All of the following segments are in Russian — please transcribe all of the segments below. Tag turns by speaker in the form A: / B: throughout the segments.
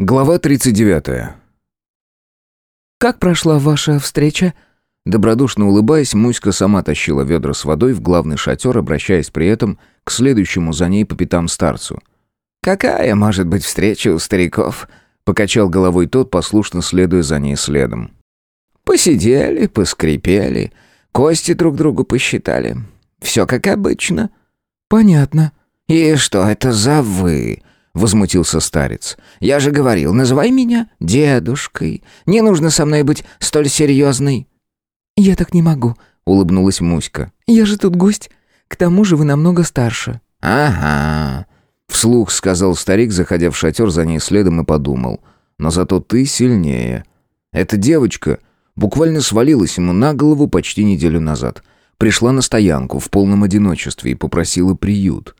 A: Глава 39.
B: «Как прошла ваша встреча?»
A: Добродушно улыбаясь, Муська сама тащила ведра с водой в главный шатер, обращаясь при этом к следующему за ней по пятам старцу.
C: «Какая может быть встреча у стариков?» — покачал головой тот, послушно следуя за ней следом. «Посидели, поскрипели, кости друг другу посчитали. Все как обычно».
B: «Понятно».
C: «И что это за «вы»?» Возмутился старец. «Я же говорил, называй меня дедушкой. Не нужно со мной быть столь серьезной».
B: «Я так не могу», — улыбнулась Муська. «Я же тут гость. К тому же вы намного старше».
C: «Ага», —
A: вслух сказал старик, заходя в шатер за ней следом и подумал. «Но зато ты сильнее. Эта девочка буквально свалилась ему на голову почти неделю назад. Пришла на стоянку в полном одиночестве и попросила приют».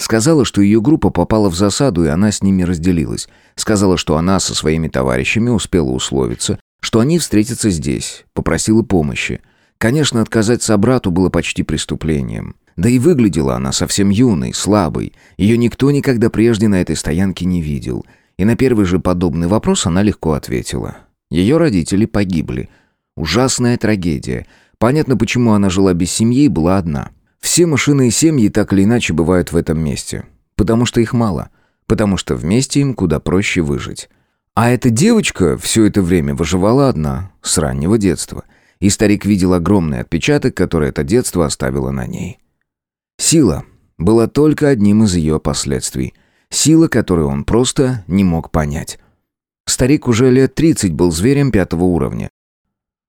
A: Сказала, что ее группа попала в засаду, и она с ними разделилась. Сказала, что она со своими товарищами успела условиться, что они встретятся здесь. Попросила помощи. Конечно, отказать собрату было почти преступлением. Да и выглядела она совсем юной, слабой. Ее никто никогда прежде на этой стоянке не видел. И на первый же подобный вопрос она легко ответила. Ее родители погибли. Ужасная трагедия. Понятно, почему она жила без семьи и была одна. Все мышиные семьи так или иначе бывают в этом месте. Потому что их мало. Потому что вместе им куда проще выжить. А эта девочка все это время выживала одна, с раннего детства. И старик видел огромный отпечаток, который это детство оставило на ней. Сила была только одним из ее последствий. Сила, которую он просто не мог понять. Старик уже лет 30 был зверем пятого уровня.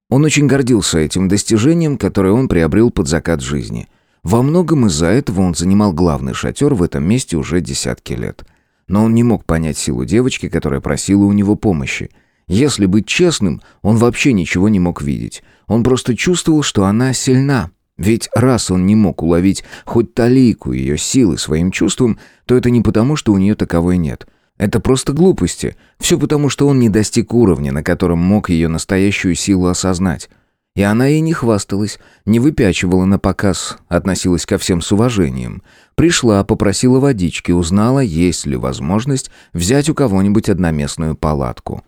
A: Он очень гордился этим достижением, которое он приобрел под закат жизни – во многом из-за этого он занимал главный шатер в этом месте уже десятки лет. Но он не мог понять силу девочки, которая просила у него помощи. Если быть честным, он вообще ничего не мог видеть. Он просто чувствовал, что она сильна. Ведь раз он не мог уловить хоть талику ее силы своим чувством, то это не потому, что у нее таковой нет. Это просто глупости. Все потому, что он не достиг уровня, на котором мог ее настоящую силу осознать. И она ей не хвасталась, не выпячивала на показ, относилась ко всем с уважением. Пришла, попросила водички, узнала, есть ли возможность взять у кого-нибудь одноместную палатку.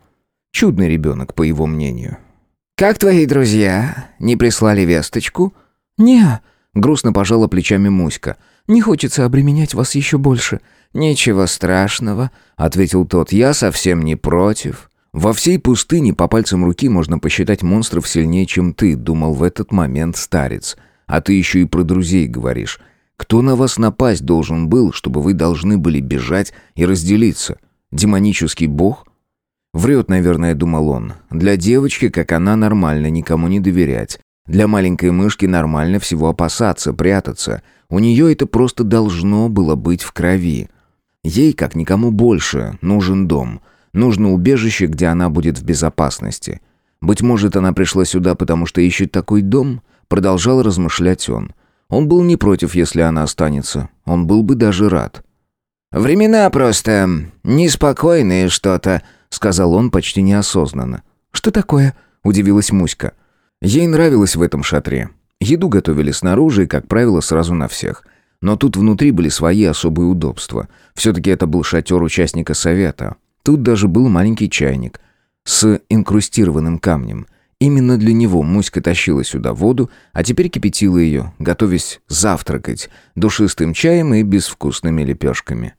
A: Чудный ребенок, по его мнению.
C: «Как твои друзья? Не прислали весточку?»
B: «Не», — грустно пожала плечами Муська. «Не хочется обременять вас еще больше».
C: «Ничего страшного», — ответил тот. «Я совсем не против.
A: «Во всей пустыне по пальцам руки можно посчитать монстров сильнее, чем ты», — думал в этот момент старец. «А ты еще и про друзей говоришь. Кто на вас напасть должен был, чтобы вы должны были бежать и разделиться? Демонический бог?» Врет, наверное, думал он. Для девочки, как она, нормально никому не доверять. Для маленькой мышки нормально всего опасаться, прятаться. У нее это просто должно было быть в крови. Ей, как никому больше, нужен дом — Нужно убежище, где она будет в безопасности. Быть может, она пришла сюда, потому что ищет такой дом? Продолжал размышлять он. Он был не против, если она останется. Он был бы даже рад.
C: «Времена просто неспокойные что-то», — сказал он почти неосознанно.
B: «Что такое?» — удивилась Муська.
A: Ей нравилось в этом шатре. Еду готовили снаружи и, как правило, сразу на всех. Но тут внутри были свои особые удобства. Все-таки это был шатер участника совета. Тут даже был маленький чайник с инкрустированным камнем. Именно для него Муська тащила сюда воду, а теперь кипятила ее, готовясь завтракать душистым чаем и безвкусными лепешками.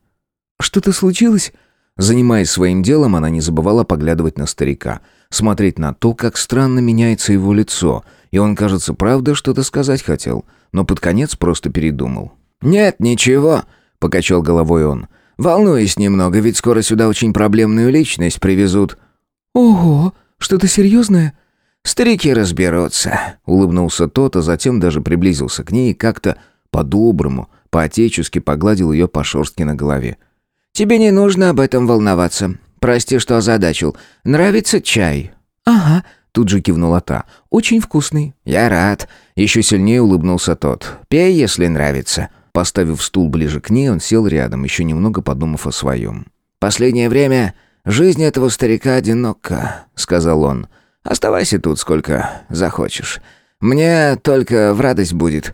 B: «Что-то случилось?»
A: Занимаясь своим делом, она не забывала поглядывать на старика, смотреть на то, как странно меняется его лицо, и он, кажется, правда что-то сказать хотел, но под конец просто передумал.
C: «Нет, ничего», — покачал головой он. Волнуюсь немного, ведь скоро сюда очень проблемную личность привезут».
B: «Ого, что-то серьезное?»
C: «Старики разберутся», — улыбнулся тот, а затем даже приблизился к ней и как-то по-доброму, по-отечески погладил ее по шерстке на голове. «Тебе не нужно об этом волноваться. Прости, что озадачил. Нравится чай?»
B: «Ага», —
A: тут же кивнула та.
B: «Очень вкусный».
C: «Я рад». Еще сильнее улыбнулся тот. «Пей, если нравится».
A: Поставив стул ближе к ней, он сел рядом, еще немного подумав о своем.
C: «Последнее время жизнь этого старика одинока», — сказал он. «Оставайся тут сколько захочешь. Мне только в радость будет.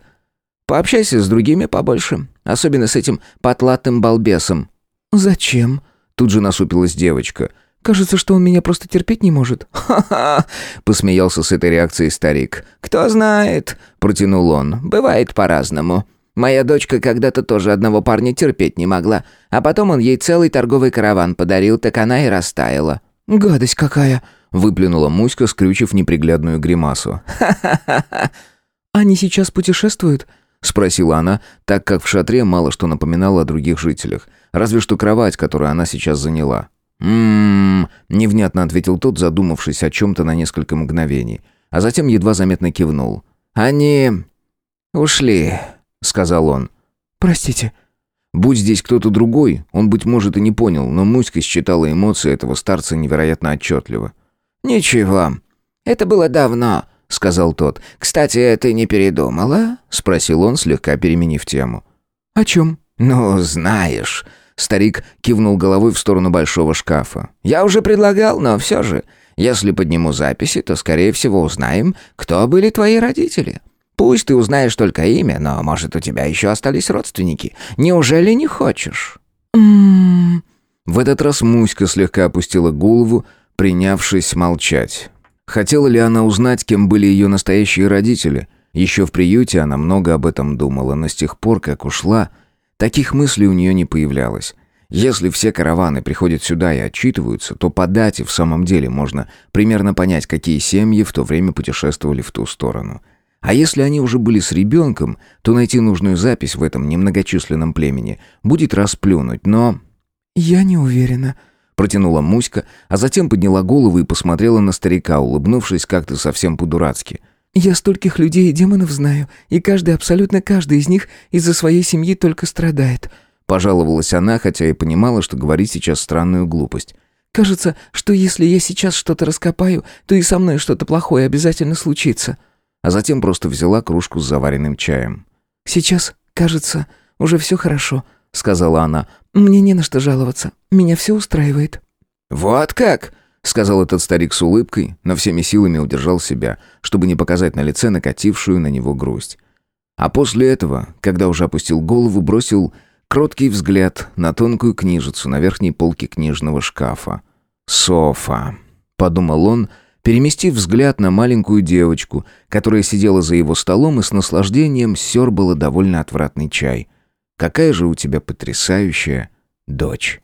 C: Пообщайся с другими побольше, особенно с этим потлатым балбесом».
B: «Зачем?»
A: Тут же насупилась девочка.
B: Кажется, что он меня просто терпеть не может».
C: «Ха-ха!» — посмеялся с этой реакцией старик. «Кто знает?» — протянул он. «Бывает по-разному. Моя дочка когда-то тоже одного парня терпеть не могла, а потом он ей целый торговый караван подарил, так она и растаяла».
B: «Гадость какая!»
A: — выплюнула Муська, скрючив неприглядную гримасу.
B: «Ха-ха-ха!» «Они сейчас путешествуют?»
A: — спросила она, так как в шатре мало что напоминало о других жителях, разве что кровать, которую она сейчас заняла. «М-м-м», невнятно ответил тот, задумавшись о чем-то на несколько мгновений, а затем едва заметно кивнул.
C: «Они... ушли», — сказал он.
B: «Простите».
A: Будь здесь кто-то другой, он, быть может, и не понял, но Муська считала эмоции этого старца невероятно отчетливо.
C: «Ничего. Это было давно», — сказал тот. «Кстати, ты не передумала?» — спросил он, слегка переменив тему.
B: «О чем?»
C: «Ну, знаешь...» Старик кивнул головой в сторону большого шкафа. «Я уже предлагал, но все же, если подниму записи, то, скорее всего, узнаем, кто были твои родители. Пусть ты узнаешь только имя, но, может, у тебя еще остались родственники. Неужели не хочешь?»
B: «М-м-м...»
A: В этот раз Муська слегка опустила голову, принявшись молчать. Хотела ли она узнать, кем были ее настоящие родители? Еще в приюте она много об этом думала, но с тех пор, как ушла, Таких мыслей у нее не появлялось. Если все караваны приходят сюда и отчитываются, то по дате в самом деле можно примерно понять, какие семьи в то время путешествовали в ту сторону. А если они уже были с ребенком, то найти нужную запись в этом немногочисленном племени будет расплюнуть, но...
B: «Я не уверена», —
A: протянула Муська, а затем подняла голову и посмотрела на старика, улыбнувшись как-то совсем по-дурацки —
B: я стольких людей и демонов знаю, и каждый, абсолютно каждый из них из-за своей семьи только страдает».
A: Пожаловалась она, хотя и понимала, что говорит сейчас странную глупость.
B: «Кажется, что если я сейчас что-то раскопаю, то и со мной что-то плохое обязательно случится».
A: А затем просто взяла кружку с заваренным чаем.
B: «Сейчас, кажется, уже все хорошо», — сказала она. «Мне не на что жаловаться. Меня все устраивает».
C: «Вот как?»
A: — сказал этот старик с улыбкой, но всеми силами удержал себя, чтобы не показать на лице накатившую на него грусть. А после этого, когда уже опустил голову, бросил кроткий взгляд на тонкую книжицу на верхней полке книжного шкафа. «Софа», — подумал он, переместив взгляд на маленькую девочку, которая сидела за его столом и с наслаждением сёрбала довольно отвратный чай. «Какая же у тебя потрясающая дочь!»